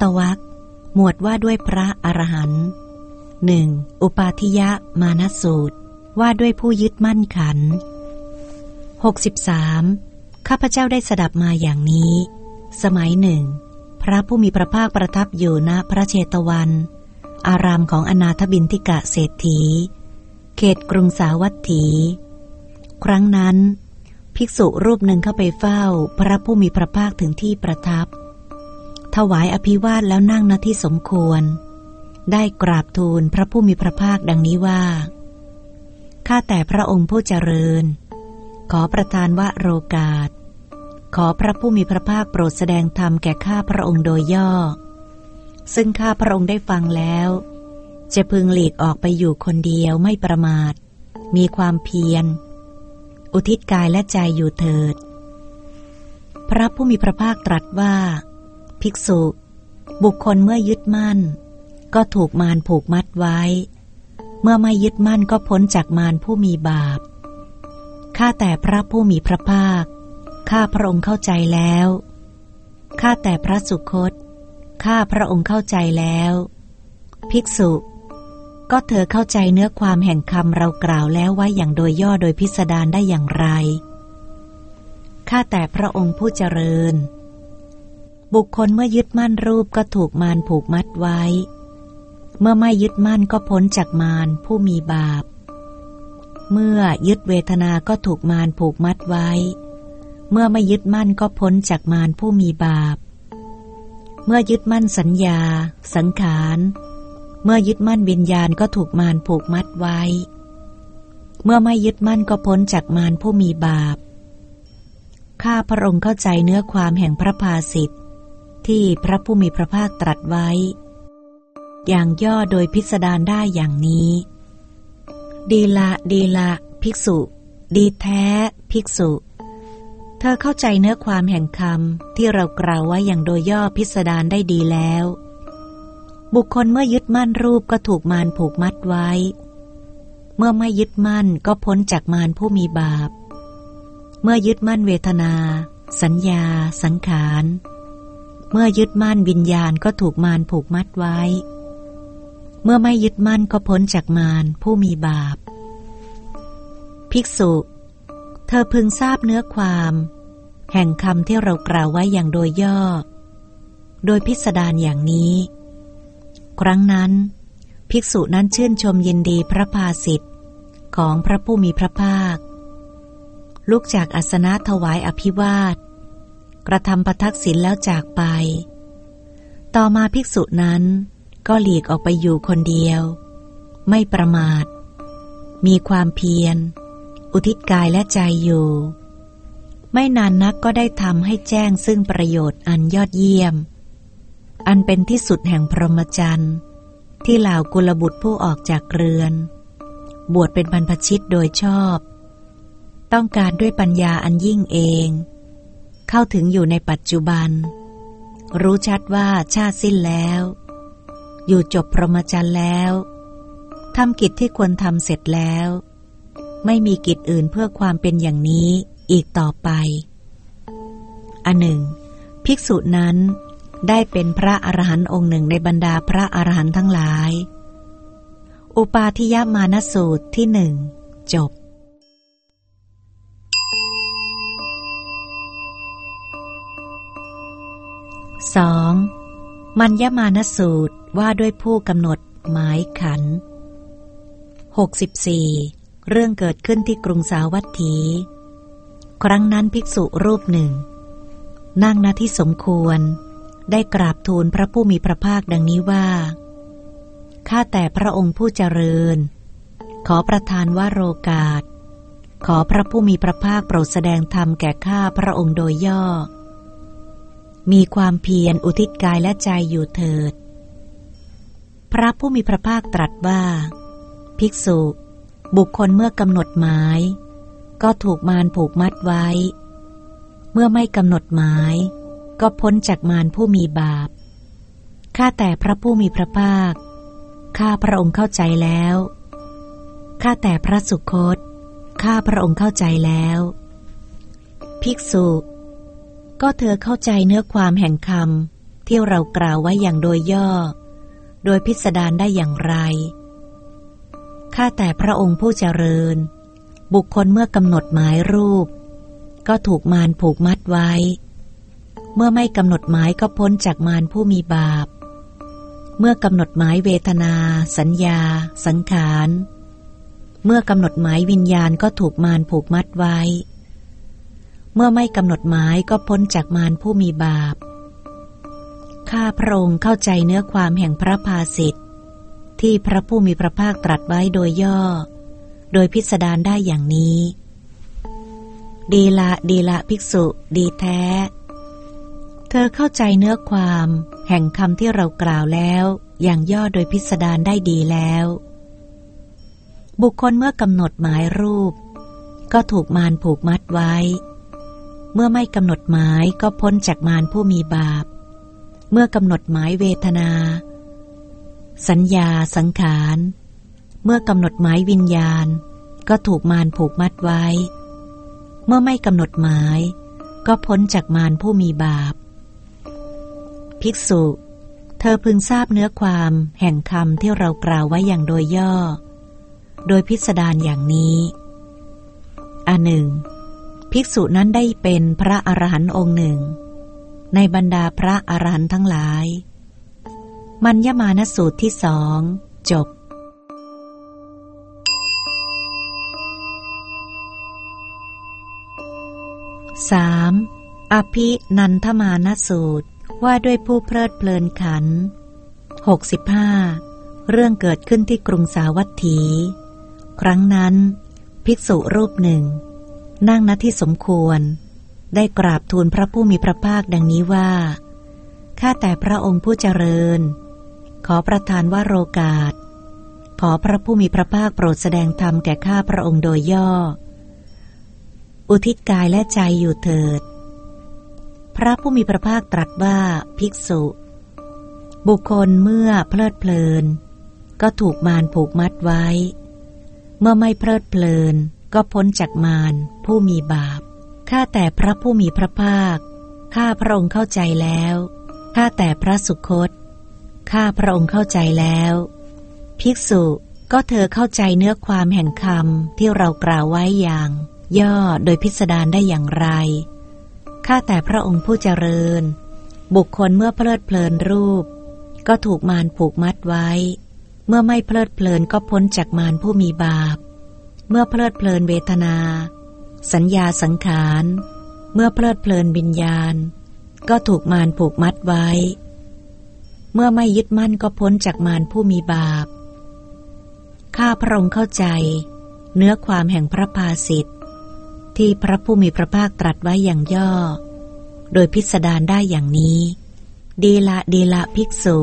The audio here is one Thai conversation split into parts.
ตวักหมวดว่าด้วยพระอรหันต์หนึ่งอุปาทิยะมานสูตร ว่าด้วยผู้ยึดมั่นขัน 63. ข้าพเจ้าได้สดับมาอย่างนี้ สมัยหนึ่ง พระผู้มีพระภาคประทับอยู่ณพระเชตวัน อารามของอนาถบินทิกะเศรษฐี เขตกรุงสาวัตถี ครั้งนั้น ภิกษุรูปหนึ่งเข้าไปเฝ้า พระผู้มีพระภาคถึงที่ประทับ ถวายอภิวาทแล้วนั่งณที่สมควร ได้กราบทูลพระผู้มีพระภาคดังนี้ว่า ข้าแต่พระองค์ผู้เจริญ ขอประทานวโรกาส ขอพระผู้มีพระภาคโปรดแสดงธรรมแก่ข้าพระองค์โดยย่อ ซึ่งข้าพระองค์ได้ฟังแล้ว จะพึงหลีกออกไปอยู่คนเดียวไม่ประมาท มีความเพียร อุทิศกายและใจอยู่เถิด พระผู้มีพระภาคตรัสว่า ภิกษุ บุคคลเมื่อยึดมั่น ก็ถูกมารผูกมัดไว้ เมื่อไม่ยึดมั่นก็พ้นจากมารผู้มีบาป ข้าแต่พระผู้มีพระภาค ข้าพระองค์เข้าใจแล้ว ข้าแต่พระสุคต ข้าพระองค์เข้าใจแล้ว ภิกษุ ก็เธอเข้าใจเนื้อความแห่งคำเรากล่าวแล้วไว้อย่างโดยย่อโดยพิสดารได้อย่างไร ข้าแต่พระองค์ผู้เจริญ บุคคลเมื่อยึดมั่นรูปก็ถูกมารผูกมัดไว้ เมื่อไม่ยึดมั่นก็พ้นจากมารผู้มีบาป เมื่อยึดเวทนาก็ถูกมารผูกมัดไว้ เมื่อไม่ยึดมั่นก็พ้นจากมารผู้มีบาป เมื่อยึดมั่นสัญญา สังขาร เมื่อยึดมั่นวิญญาณก็ถูกมารผูกมัดไว้ เมื่อไม่ยึดมั่นก็พ้นจากมารผู้มีบาป ข้าพระองค์เข้าใจเนื้อความแห่งพระภาสิทธ ที่พระผู้มีพระภาคตรัสไว้ อย่างย่อโดยพิสดารได้อย่างนี้ ดีละดีละภิกษุ ดีแท้ภิกษุ เธอเข้าใจเนื้อความแห่งคำที่เรากล่าวไว้อย่างโดยย่อพิสดารได้ดีแล้ว บุคคลเมื่อยึดมั่นรูปก็ถูกมารผูกมัดไว้ เมื่อไม่ยึดมั่นก็พ้นจากมารผู้มีบาป เมื่อยึดมั่นเวทนา สัญญา สังขาร เมื่อยึดมั่นวิญญาณก็ถูกมารผูกมัดไว้ เมื่อไม่ยึดมั่นก็พ้นจากมารผู้มีบาป ภิกษุ เธอพึงทราบเนื้อความ แห่งคำที่เรากล่าวไว้อย่างโดยย่อ โดยพิสดารอย่างนี้ ครั้งนั้น ภิกษุนั้นชื่นชมยินดีพระภาสิทธิ์ของพระผู้มีพระภาค ลุกจากอาสนะถวายอภิวาท กระทำประทักษิณแล้วจากไป ต่อมาภิกษุนั้นก็หลีกออกไปอยู่คนเดียว ไม่ประมาท มีความเพียร อุทิศกายและใจอยู่ ไม่นานนักก็ได้ทำให้แจ้งซึ่งประโยชน์อันยอดเยี่ยม อันเป็นที่สุดแห่งพรหมจรรย์ที่เหล่ากุลบุตรผู้ออกจากเรือน บวชเป็นบรรพชิตโดยชอบ ต้องการด้วยปัญญาอันยิ่งเอง เข้าถึงอยู่ในปัจจุบัน รู้ชัดว่าชาติสิ้นแล้ว อยู่จบพรหมจรรย์แล้วทำกิจที่ควรทำเสร็จแล้ว ไม่มีกิจอื่นเพื่อความเป็นอย่างนี้อีกต่อไป อันหนึ่ง ภิกษุนั้นได้เป็นพระอรหันต์องค์หนึ่งในบรรดาพระอรหันต์ทั้งหลาย อุปาทิยมานสูตรที่หนึ่งจบ 2. มัญญมานสูตรว่าด้วยผู้กำหนดหมายขัน 64. เรื่องเกิดขึ้นที่กรุงสาวัตถี ครั้งนั้นภิกษุรูปหนึ่ง นั่งณที่สมควร ได้กราบทูลพระผู้มีพระภาคดังนี้ว่า ข้าแต่พระองค์ผู้เจริญ ขอประทานว่าโรกาส ขอพระผู้มีพระภาคโปรดแสดงธรรมแก่ข้าพระองค์โดยย่อ มีความเพียรอุทิศกายและใจอยู่เถิด พระผู้มีพระภาคตรัสว่า ภิกษุ บุคคลเมื่อกำหนดหมาย ก็ถูกมารผูกมัดไว้ เมื่อไม่กำหนดหมาย ก็พ้นจากมารผู้มีบาป ข้าแต่พระผู้มีพระภาค ข้าพระองค์เข้าใจแล้ว ข้าแต่พระสุคต ข้าพระองค์เข้าใจแล้ว ภิกษุ ก็เธอเข้าใจเนื้อความแห่งคำที่เรากล่าวไว้อย่างโดยย่อ โดยพิสดารได้อย่างไร ข้าแต่พระองค์ผู้เจริญ บุคคลเมื่อกำหนดหมายรูป ก็ถูกมารผูกมัดไว้ เมื่อไม่กำหนดหมายก็พ้นจากมารผู้มีบาป เมื่อกำหนดหมายเวทนา สัญญา สังขาร เมื่อกำหนดหมายวิญญาณก็ถูกมารผูกมัดไว้ เมื่อไม่กำหนดหมายก็พ้นจากมารผู้มีบาป ข้าพระองค์เข้าใจเนื้อความแห่งพระภาสิทธิ์ที่พระผู้มีพระภาคตรัสไว้โดยย่อ โดยพิสดารได้อย่างนี้ ดีละดีละภิกษุ ดีแท้ เธอเข้าใจเนื้อความ แห่งคำที่เรากล่าวแล้ว อย่างย่อโดยพิสดารได้ดีแล้ว บุคคลเมื่อกำหนดหมายรูป ก็ถูกมารผูกมัดไว้ เมื่อไม่กำหนดหมายก็พ้นจากมารผู้มีบาป เมื่อกำหนดหมายเวทนา สัญญาสังขาร เมื่อกำหนดหมายวิญญาณ ก็ถูกมารผูกมัดไว้ เมื่อไม่กำหนดหมาย ก็พ้นจากมารผู้มีบาป ภิกษุ เธอพึงทราบเนื้อความแห่งคำที่เรากล่าวไว้อย่างโดยย่อ โดยพิสดารอย่างนี้อันหนึ่ง ภิกษุนั้นได้เป็นพระอรหันต์องค์หนึ่ง ในบรรดาพระอรหันต์ทั้งหลาย มัญญมานสูตรที่สองจบสามอภินันทมานสูตรว่าด้วยผู้เพลิดเพลินขันหกสิบห้าเรื่องเกิดขึ้นที่กรุงสาวัตถี ครั้งนั้น ภิกษุรูปหนึ่ง นั่งณที่สมควร ได้กราบทูลพระผู้มีพระภาคดังนี้ว่า ข้าแต่พระองค์ผู้เจริญ ขอประทานว่าโรกาส ขอพระผู้มีพระภาคโปรดแสดงธรรมแก่ข้าพระองค์โดยย่อ อุทิศกายและใจอยู่เถิด พระผู้มีพระภาคตรัสว่าภิกษุ บุคคลเมื่อเพลิดเพลิน ก็ถูกมารผูกมัดไว้ เมื่อไม่เพลิดเพลิน ก็พ้นจากมารผู้มีบาป ข้าแต่พระผู้มีพระภาค ข้าพระองค์เข้าใจแล้ว ข้าแต่พระสุคต ข้าพระองค์เข้าใจแล้ว ภิกษุก็เธอเข้าใจเนื้อความแห่งคำที่เรากล่าวไว้อย่าง ย่อโดยพิสดารได้อย่างไร ข้าแต่พระองค์ผู้เจริญ บุคคลเมื่อเพลิดเพลินรูป ก็ถูกมารผูกมัดไว้ เมื่อไม่เพลิดเพลินก็พ้นจากมารผู้มีบาป เมื่อเพลิดเพลินเวทนา สัญญาสังขาร เมื่อเพลิดเพลินวิญญาณ ก็ถูกมารผูกมัดไว้ เมื่อไม่ยึดมั่นก็พ้นจากมารผู้มีบาป ข้าพระองค์เข้าใจ เนื้อความแห่งพระภาสิทธิ์ที่พระผู้มีพระภาคตรัสไว้อย่างย่อ โดยพิสดารได้อย่างนี้ ดีละดีละภิกษุ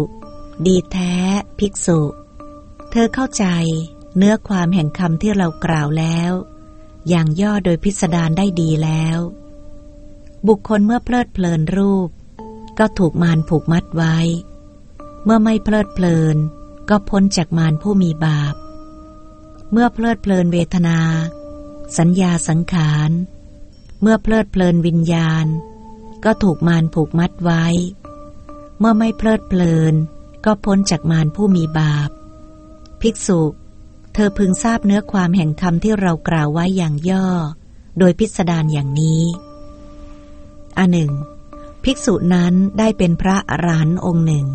ดีแท้ภิกษุ เธอเข้าใจ เนื้อความแห่งคำที่เรากล่าวแล้ว อย่างย่อโดยพิสดารได้ดีแล้ว บุคคลเมื่อเพลิดเพลินรูป ก็ถูกมารผูกมัดไว้ เมื่อไม่เพลิดเพลิน ก็พ้นจากมารผู้มีบาป เมื่อเพลิดเพลินเวทนา สัญญาสังขาร เมื่อเพลิดเพลินวิญญาณ ก็ถูกมารผูกมัดไว้ เมื่อไม่เพลิดเพลิน ก็พ้นจากมารผู้มีบาป ภิกษุ ธอพึงทราบเนื้อความแห่งคำที่เรากล่าวไว้อย่างย่อ โดยพิสดารอย่างนี้อันหนึ่ง ภิกษุนั้นได้เป็นพระอรหันต์องค์หนึ่ง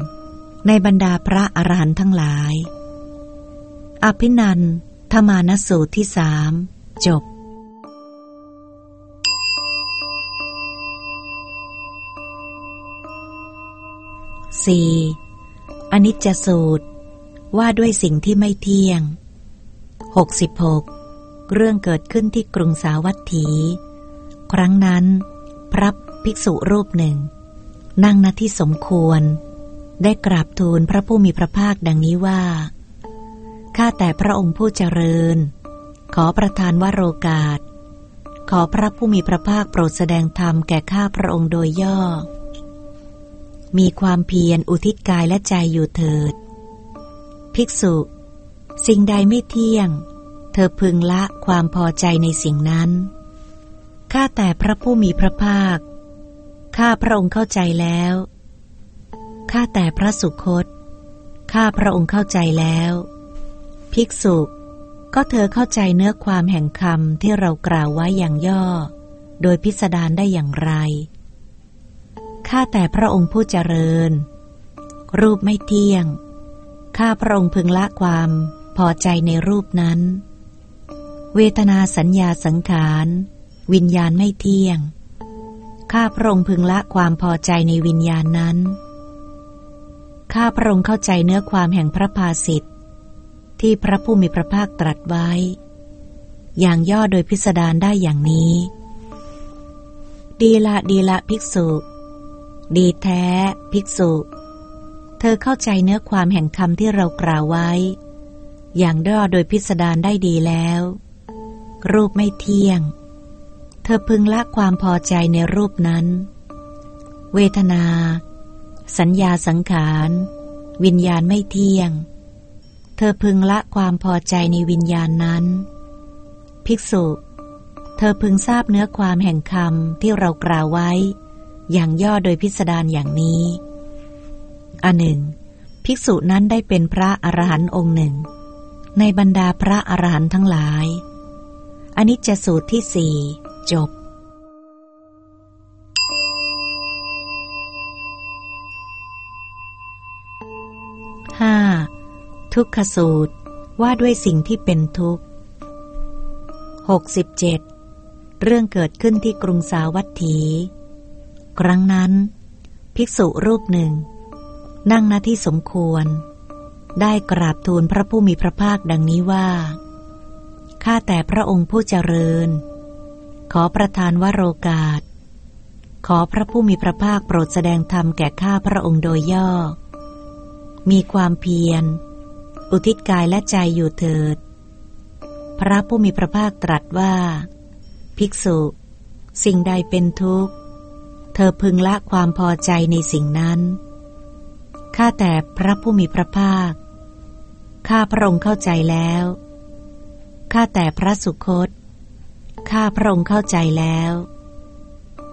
ในบรรดาพระอรหันต์ทั้งหลาย อภินันทมานสูตรที่สามจบสี่อนิจจสูตรว่าด้วยสิ่งที่ไม่เที่ยง หกสิบหกเรื่องเกิดขึ้นที่กรุงสาวัตถี ครั้งนั้น พระภิกษุรูปหนึ่ง นั่งณที่สมควร ได้กราบทูลพระผู้มีพระภาคดังนี้ว่า ข้าแต่พระองค์ผู้เจริญ ขอประทานวโรกาส ขอพระผู้มีพระภาคโปรดแสดงธรรมแก่ข้าพระองค์โดยย่อ มีความเพียรอุทิศกายและใจอยู่เถิด ภิกษุ สิ่งใดไม่เที่ยง เธอพึงละความพอใจในสิ่งนั้น ข้าแต่พระผู้มีพระภาค ข้าพระองค์เข้าใจแล้ว ข้าแต่พระสุคต ข้าพระองค์เข้าใจแล้ว ภิกษุ ก็เธอเข้าใจเนื้อความแห่งคำที่เรากล่าวไว้อย่างย่อ โดยพิสดารได้อย่างไร ข้าแต่พระองค์ผู้เจริญ รูปไม่เที่ยงข้าพระองค์พึงละความ พอใจในรูปนั้น เวทนาสัญญาสังขาร วิญญาณไม่เที่ยง ข้าพระองค์พึงละความพอใจในวิญญาณนั้น ข้าพระองค์เข้าใจเนื้อความแห่งพระภาสิทธิ์ที่พระผู้มีพระภาคตรัสไว้ อย่างย่อโดยพิสดารได้อย่างนี้ ดีละดีละภิกษุ ดีแท้ ภิกษุ เธอเข้าใจเนื้อความแห่งคำที่เรากล่าวไว้ อย่างย่อโดยพิสดารได้ดีแล้ว รูปไม่เที่ยง เธอพึงละความพอใจในรูปนั้น เวทนา สัญญาสังขาร วิญญาณไม่เที่ยง เธอพึงละความพอใจในวิญญาณนั้น ภิกษุ เธอพึงทราบเนื้อความแห่งคำที่เรากล่าวไว้ อย่างย่อโดยพิสดารอย่างนี้อันหนึ่ง ภิกษุนั้นได้เป็นพระอรหันต์องค์หนึ่ง ในบรรดาพระอรหันต์ทั้งหลายอันนี้จะสูตรที่สี่จบห้าทุกขสูตรว่าด้วยสิ่งที่เป็นทุกข์ 67 เรื่องเกิดขึ้นที่กรุงสาวัตถี ครั้งนั้น ภิกษุรูปหนึ่ง นั่งหน้าที่สมควร ได้กราบทูลพระผู้มีพระภาคดังนี้ว่า ข้าแต่พระองค์ผู้เจริญ ขอประทานวโรกาส ขอพระผู้มีพระภาคโปรดแสดงธรรมแก่ข้าพระองค์โดยย่อ มีความเพียร อุทิศกายและใจอยู่เถิด พระผู้มีพระภาคตรัสว่า ภิกษุ สิ่งใดเป็นทุกข์ เธอพึงละความพอใจในสิ่งนั้นข้าแต่พระผู้มีพระภาค ข้าพระองค์เข้าใจแล้ว ข้าแต่พระสุคต ข้าพระองค์เข้าใจแล้ว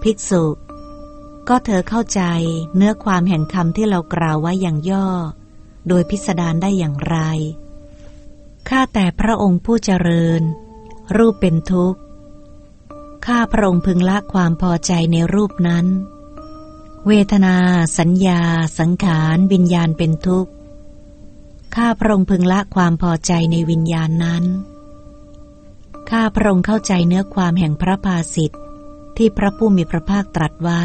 ภิกษุ ก็เธอเข้าใจเนื้อความแห่งคำที่เรากล่าวไว้อย่างย่อ โดยพิสดารได้อย่างไร ข้าแต่พระองค์ผู้เจริญ รูปเป็นทุกข์ ข้าพระองค์พึงละความพอใจในรูปนั้น เวทนา สัญญา สังขาร วิญญาณเป็นทุกข์ ข้าพระองค์พึงละความพอใจในวิญญาณนั้น ข้าพระองค์เข้าใจเนื้อความแห่งพระภาสิทธิ์ที่พระผู้มีพระภาคตรัสไว้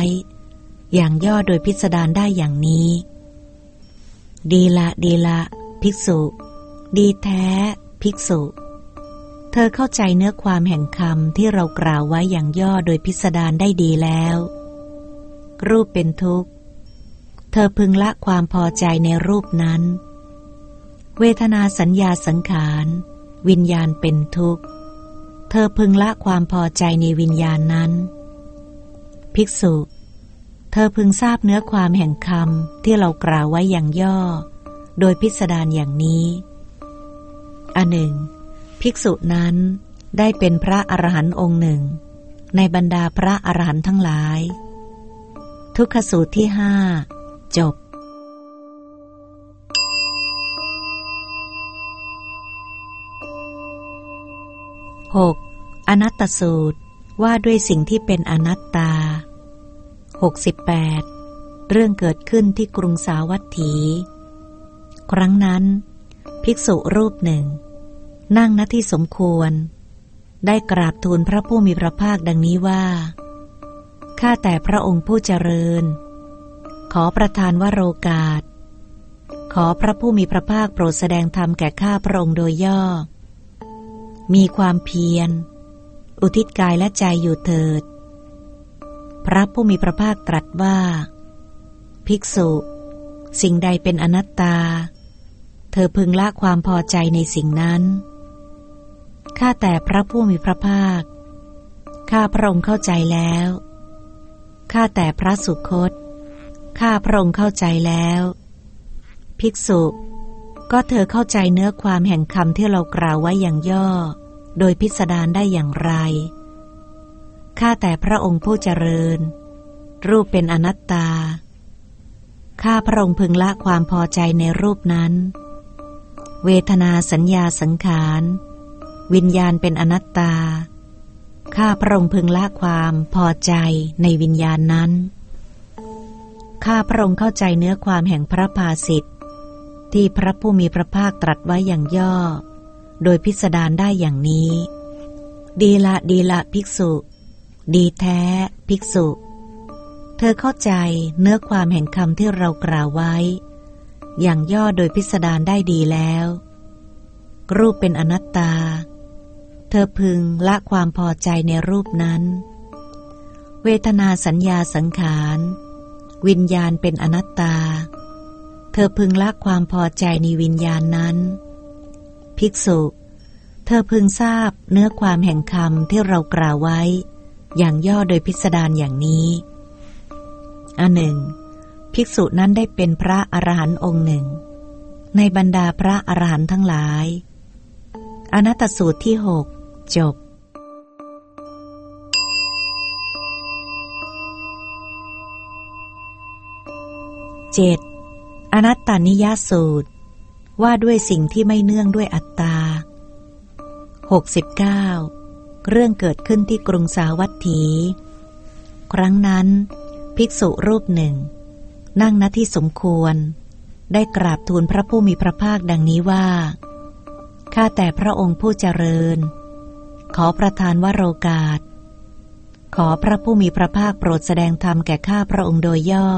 อย่างย่อโดยพิสดารได้อย่างนี้ ดีละดีละ ภิกษุ ดีแท้ ภิกษุ เธอเข้าใจเนื้อความแห่งคำที่เรากล่าวไว้อย่างย่อโดยพิสดารได้ดีแล้ว รูปเป็นทุกข์ เธอพึงละความพอใจในรูปนั้น เวทนาสัญญาสังขาร วิญญาณเป็นทุกข์ เธอพึงละความพอใจในวิญญาณนั้น ภิกษุ เธอพึงทราบเนื้อความแห่งคำที่เรากล่าวไว้อย่างย่อ โดยพิสดารอย่างนี้ อันหนึ่ง ภิกษุนั้นได้เป็นพระอรหันต์องค์หนึ่ง ในบรรดาพระอรหันต์ทั้งหลาย ทุกขสูตรที่ห้าจบ หกอนัตตสูตรว่าด้วยสิ่งที่เป็นอนัตตา 68 เรื่องเกิดขึ้นที่กรุงสาวัตถี ครั้งนั้น ภิกษุรูปหนึ่ง นั่งณที่สมควร ได้กราบทูลพระผู้มีพระภาคดังนี้ว่า ข้าแต่พระองค์ผู้เจริญ ขอประทานวโรกาส ขอพระผู้มีพระภาคโปรดแสดงธรรมแก่ข้าพระองค์โดยย่อ มีความเพียร อุทิศกายและใจอยู่เถิด พระผู้มีพระภาคตรัสว่า ภิกษุ สิ่งใดเป็นอนัตตา เธอพึงละความพอใจในสิ่งนั้น ข้าแต่พระผู้มีพระภาค ข้าพระองค์เข้าใจแล้ว ข้าแต่พระสุคต ข้าพระองค์เข้าใจแล้ว ภิกษุ ก็เธอเข้าใจเนื้อความแห่งคำที่เรากล่าวไว้อย่างย่อ โดยพิสดารได้อย่างไร ข้าแต่พระองค์ผู้เจริญ รูปเป็นอนัตตา ข้าพระองค์พึงละความพอใจในรูปนั้น เวทนาสัญญาสังขาร วิญญาณเป็นอนัตตา ข้าพระองค์พึงละความพอใจในวิญญาณนั้น ข้าพระองค์เข้าใจเนื้อความแห่งพระภาสิทธ ที่พระผู้มีพระภาคตรัสไว้อย่างย่อ โดยพิสดารได้อย่างนี้ ดีละดีละภิกษุ ดีแท้ภิกษุ เธอเข้าใจเนื้อความแห่งคำที่เรากล่าวไว้ อย่างย่อโดยพิสดารได้ดีแล้ว รูปเป็นอนัตตา เธอพึงละความพอใจในรูปนั้น เวทนาสัญญาสังขาร วิญญาณเป็นอนัตตา ธอพึงละความพอใจในวิญญาณนั้น ภิกษุ เธอพึงทราบเนื้อความแห่งคำที่เรากล่าวไว้ อย่างย่อโดยพิสดารอย่างนี้อันหนึ่ง ภิกษุนั้นได้เป็นพระอรหันต์องค์หนึ่ง ในบรรดาพระอรหันต์ทั้งหลาย อนัตตสูตรที่หกจบเจ็ด อนัตตานิยสูตร ว่าด้วยสิ่งที่ไม่เนื่องด้วยอัตตา 69 เรื่องเกิดขึ้นที่กรุงสาวัตถี ครั้งนั้น ภิกษุรูปหนึ่ง นั่งณที่สมควร ได้กราบทูลพระผู้มีพระภาคดังนี้ว่า ข้าแต่พระองค์ผู้เจริญ ขอประทานวโรกาส ขอพระผู้มีพระภาคโปรดแสดงธรรมแก่ข้าพระองค์โดยย่อ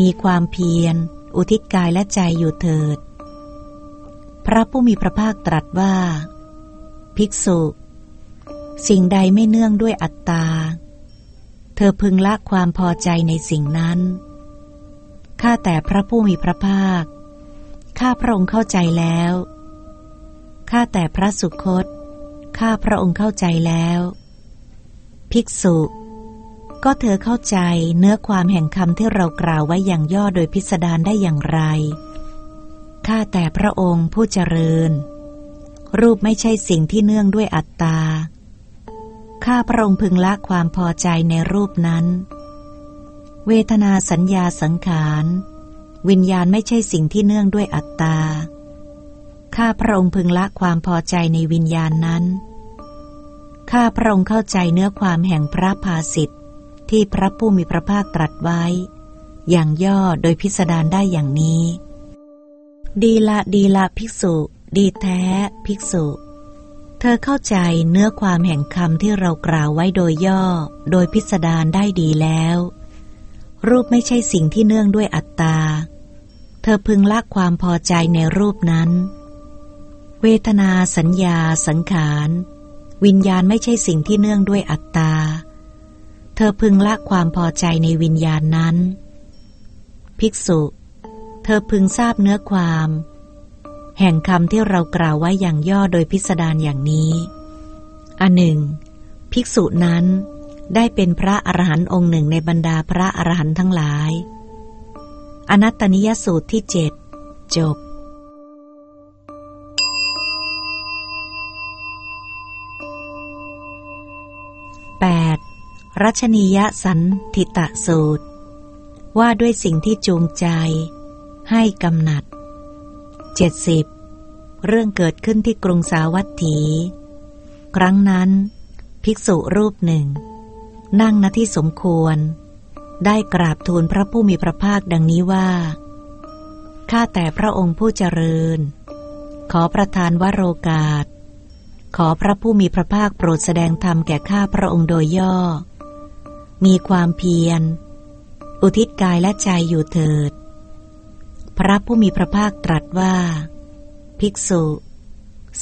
มีความเพียร อุทิศกายและใจอยู่เถิด พระผู้มีพระภาคตรัสว่า ภิกษุ สิ่งใดไม่เนื่องด้วยอัตตา เธอพึงละความพอใจในสิ่งนั้น ข้าแต่พระผู้มีพระภาค ข้าพระองค์เข้าใจแล้ว ข้าแต่พระสุคต ข้าพระองค์เข้าใจแล้ว ภิกษุ ก็เธอเข้าใจเนื้อความแห่งคำที่เรากล่าวไว้อย่างย่อโดยพิสดารได้อย่างไร ข้าแต่พระองค์ผู้เจริญ รูปไม่ใช่สิ่งที่เนื่องด้วยอัตตา ข้าพระองค์พึงละความพอใจในรูปนั้น เวทนาสัญญาสังขาร วิญญาณไม่ใช่สิ่งที่เนื่องด้วยอัตตา ข้าพระองค์พึงละความพอใจในวิญญาณนั้น ข้าพระองค์เข้าใจเนื้อความแห่งพระภาสิทธิ ที่พระผู้มีพระภาคตรัสไว้ อย่างย่อโดยพิสดารได้อย่างนี้ ดีละดีละภิกษุ ดีแท้ภิกษุ เธอเข้าใจเนื้อความแห่งคำที่เรากล่าวไว้โดยย่อ โดยพิสดารได้ดีแล้ว รูปไม่ใช่สิ่งที่เนื่องด้วยอัตตา เธอพึงละความพอใจในรูปนั้น เวทนาสัญญาสังขาร วิญญาณไม่ใช่สิ่งที่เนื่องด้วยอัตตา เธอพึงละความพอใจในวิญญาณนั้น ภิกษุ เธอพึงทราบเนื้อความ แห่งคำที่เรากล่าวไว้อย่างย่อโดยพิสดารอย่างนี้ อันหนึ่ง ภิกษุนั้นได้เป็นพระอรหันต์องค์หนึ่งในบรรดาพระอรหันต์ทั้งหลาย อนัตตนิยสูตรที่เจ็ดจบ รัชนียสันทิตะสูตร ว่าด้วยสิ่งที่จูงใจ ให้กำหนัด 70 เรื่องเกิดขึ้นที่กรุงสาวัตถี ครั้งนั้น ภิกษุรูปหนึ่ง นั่งณที่สมควร ได้กราบทูลพระผู้มีพระภาคดังนี้ว่า ข้าแต่พระองค์ผู้เจริญ ขอประทานวโรกาสขอพระผู้มีพระภาคโปรดแสดงธรรมแก่ข้าพระองค์โดยย่อ มีความเพียร อุทิศกายและใจอยู่เถิด พระผู้มีพระภาคตรัสว่า ภิกษุ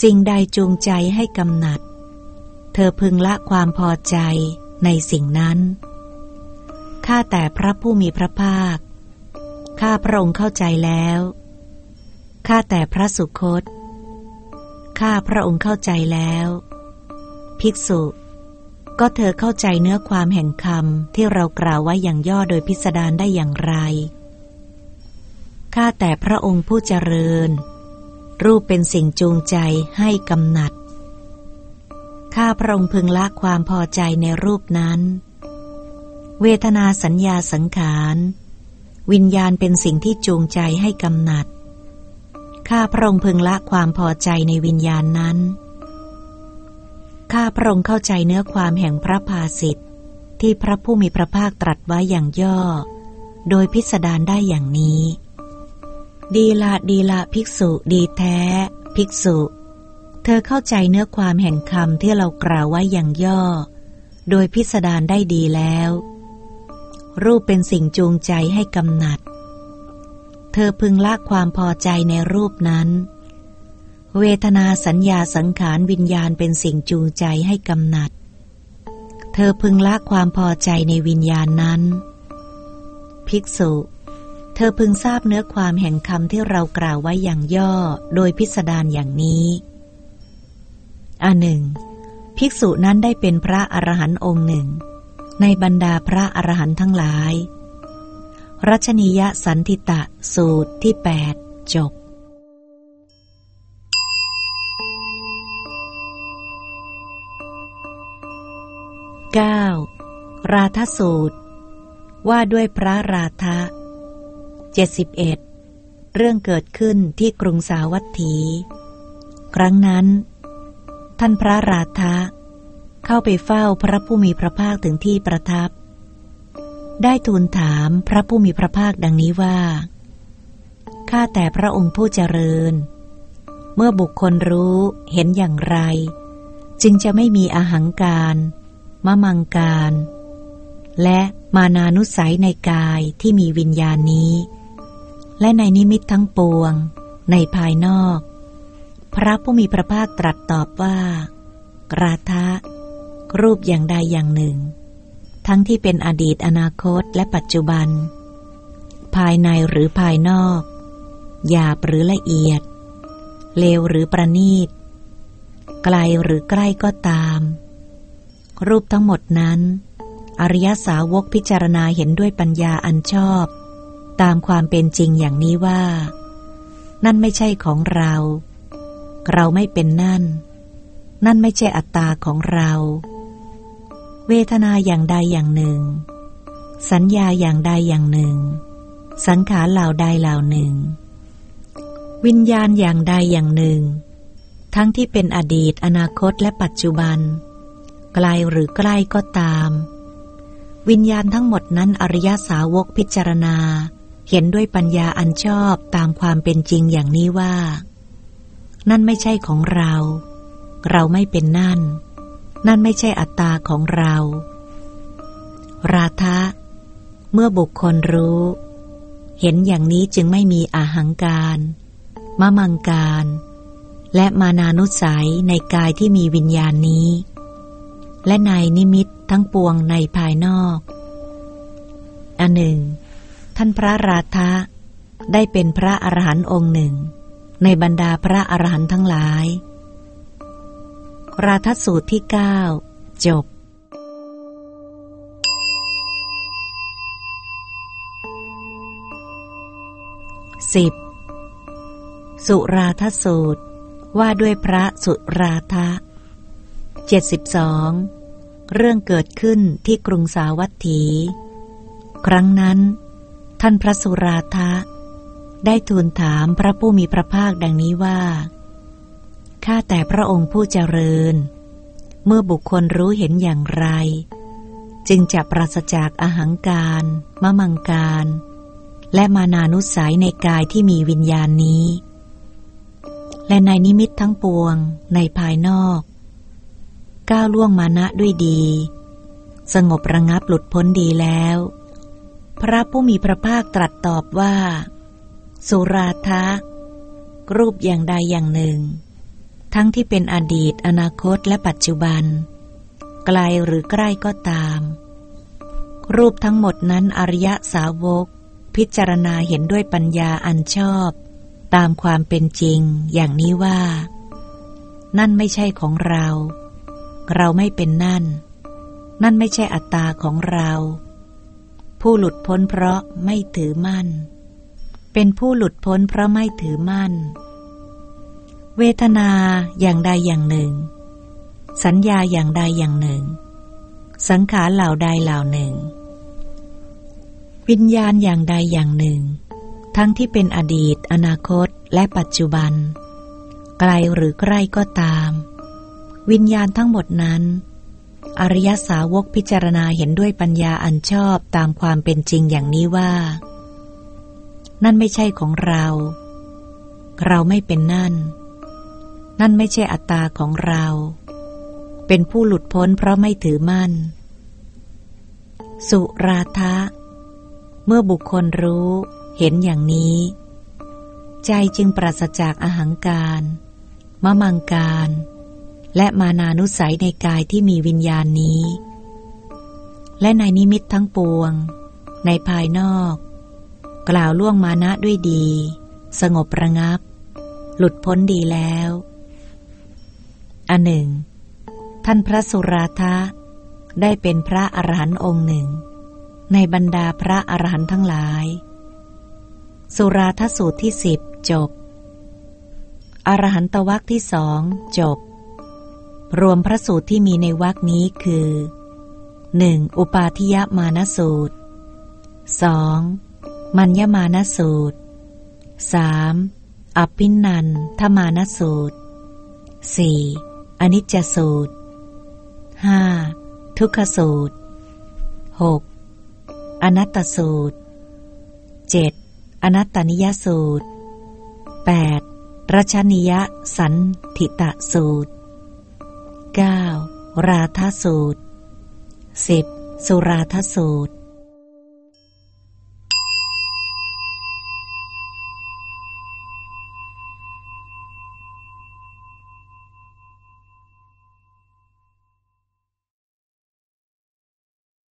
สิ่งใดจูงใจให้กำหนัด เธอพึงละความพอใจในสิ่งนั้น ข้าแต่พระผู้มีพระภาค ข้าพระองค์เข้าใจแล้ว ข้าแต่พระสุคต ข้าพระองค์เข้าใจแล้ว ภิกษุ ก็เธอเข้าใจเนื้อความแห่งคำที่เรากล่าวไว้อย่างย่อโดยพิสดารได้อย่างไร ข้าแต่พระองค์ผู้เจริญ รูปเป็นสิ่งจูงใจให้กำหนัด ข้าพระองค์พึงละความพอใจในรูปนั้น เวทนาสัญญาสังขาร วิญญาณเป็นสิ่งที่จูงใจให้กำหนัด ข้าพระองค์พึงละความพอใจในวิญญาณนั้น ข้าพระองค์เข้าใจเนื้อความแห่งพระภาสิทธิ์ที่พระผู้มีพระภาคตรัสไว้อย่างย่อ โดยพิสดารได้อย่างนี้ ดีละดีละภิกษุดีแท้ ภิกษุ เธอเข้าใจเนื้อความแห่งคำที่เรากล่าวไว้อย่างย่อ โดยพิสดารได้ดีแล้ว รูปเป็นสิ่งจูงใจให้กำหนัด เธอพึงละความพอใจในรูปนั้น เวทนาสัญญาสังขารวิญญาณเป็นสิ่งจูงใจให้กำหนัด เธอพึงละความพอใจในวิญญาณนั้น ภิกษุ เธอพึงทราบเนื้อความแห่งคำที่เรากล่าวไว้อย่างย่อโดยพิสดารอย่างนี้อันหนึ่ง ภิกษุนั้นได้เป็นพระอรหันต์องค์หนึ่ง ในบรรดาพระอรหันต์ทั้งหลาย รัชนียสันติตะสูตรที่แปดจบ 9. ราทสูตร ว่าด้วยพระราทะ71 เรื่องเกิดขึ้นที่กรุงสาวัตถี ครั้งนั้น ท่านพระราทะเข้าไปเฝ้าพระผู้มีพระภาคถึงที่ประทับ ได้ทูลถามพระผู้มีพระภาคดังนี้ว่า ข้าแต่พระองค์ผู้เจริญ เมื่อบุคคลรู้เห็นอย่างไร จึงจะไม่มีอาหังการ มะมังการ และมานานุสัยในกายที่มีวิญญาณนี้ และในนิมิตทั้งปวง ในภายนอก พระผู้มีพระภาคตรัสตอบว่า กราทะ รูปอย่างใดอย่างหนึ่ง ทั้งที่เป็นอดีตอนาคตและปัจจุบัน ภายในหรือภายนอก หยาบหรือละเอียด เลวหรือประณีต ไกลหรือใกล้ก็ตาม รูปทั้งหมดนั้น อริยสาวกพิจารณาเห็นด้วยปัญญาอันชอบ ตามความเป็นจริงอย่างนี้ว่า นั่นไม่ใช่ของเรา เราไม่เป็นนั่น นั่นไม่ใช่อัตตาของเรา เวทนาอย่างใดอย่างหนึ่ง สัญญาอย่างใดอย่างหนึ่ง สังขารเหล่าใดเหล่าหนึ่ง วิญญาณอย่างใดอย่างหนึ่ง ทั้งที่เป็นอดีตอนาคตและปัจจุบัน ไกลหรือใกล้ก็ตาม วิญญาณทั้งหมดนั้นอริยสาวกพิจารณา เห็นด้วยปัญญาอันชอบตามความเป็นจริงอย่างนี้ว่า นั่นไม่ใช่ของเรา เราไม่เป็นนั่น นั่นไม่ใช่อัตตาของเรา ราทะเมื่อบุคคลรู้ เห็นอย่างนี้จึงไม่มีอาหังการมะมังการ และมานานุสัยในกายที่มีวิญญาณนี้ และในนิมิตทั้งปวงในภายนอกอันหนึ่ง ท่านพระราธะได้เป็นพระอรหันต์องค์หนึ่ง ในบรรดาพระอรหันต์ทั้งหลาย ราทสูตรที่เก้าจบสิบสุราทสูตรว่าด้วยพระสุราทะ72 เรื่องเกิดขึ้นที่กรุงสาวัตถี ครั้งนั้น ท่านพระสุราทะ ได้ทูลถามพระผู้มีพระภาคดังนี้ว่า ข้าแต่พระองค์ผู้เจริญ เมื่อบุคคลรู้เห็นอย่างไร จึงจะปราศจากอาหังการมะมังการ และมานานุสัยในกายที่มีวิญญาณนี้ และในนิมิตทั้งปวงในภายนอก ก้าวล่วงมานะด้วยดี สงบระงับหลุดพ้นดีแล้ว พระผู้มีพระภาคตรัสตอบว่า สุราทะ รูปอย่างใดอย่างหนึ่ง ทั้งที่เป็นอดีตอนาคตและปัจจุบัน ไกลหรือใกล้ก็ตาม รูปทั้งหมดนั้นอริยสาวก พิจารณาเห็นด้วยปัญญาอันชอบ ตามความเป็นจริง อย่างนี้ว่า นั่นไม่ใช่ของเรา เราไม่เป็นนั่น นั่นไม่ใช่อัตตาของเรา ผู้หลุดพ้นเพราะไม่ถือมั่น เป็นผู้หลุดพ้นเพราะไม่ถือมั่น เวทนาอย่างใดอย่างหนึ่ง สัญญาอย่างใดอย่างหนึ่ง สังขารเหล่าใดเหล่าหนึ่ง วิญญาณอย่างใดอย่างหนึ่ง ทั้งที่เป็นอดีต อนาคตและปัจจุบัน ไกลหรือใกล้ก็ตาม วิญญาณทั้งหมดนั้น อริยสาวกพิจารณาเห็นด้วยปัญญาอันชอบตามความเป็นจริงอย่างนี้ว่า นั่นไม่ใช่ของเรา เราไม่เป็นนั่น นั่นไม่ใช่อัตตาของเรา เป็นผู้หลุดพ้นเพราะไม่ถือมั่น สุราทะ เมื่อบุคคลรู้เห็นอย่างนี้ ใจจึงปราศจากอาหังการ มะมังการ และมานานุสัยในกายที่มีวิญญาณนี้ และในนิมิตทั้งปวง ในภายนอก กล่าวล่วงมานะด้วยดี สงบระงับ หลุดพ้นดีแล้ว อันหนึ่ง ท่านพระสุราทะ ได้เป็นพระอรหันต์องค์หนึ่ง ในบรรดาพระอรหันต์ทั้งหลาย สุราทสูตรที่สิบจบ อรหันตวักที่สองจบ รวมพระสูตรที่มีในวักนี้คือ 1. อุปาทิยมานสูตร 2. มัญญมานสูตร 3. อภินันทมานสูตร 4. อนิจจสูตร 5. ทุกขสูตร 6. อนัตตสูตร 7. อนัตตนิยสูตร 8. รัชนิยสันทิตะสูตร 9. ราทสูตร 10. สุราทสูตร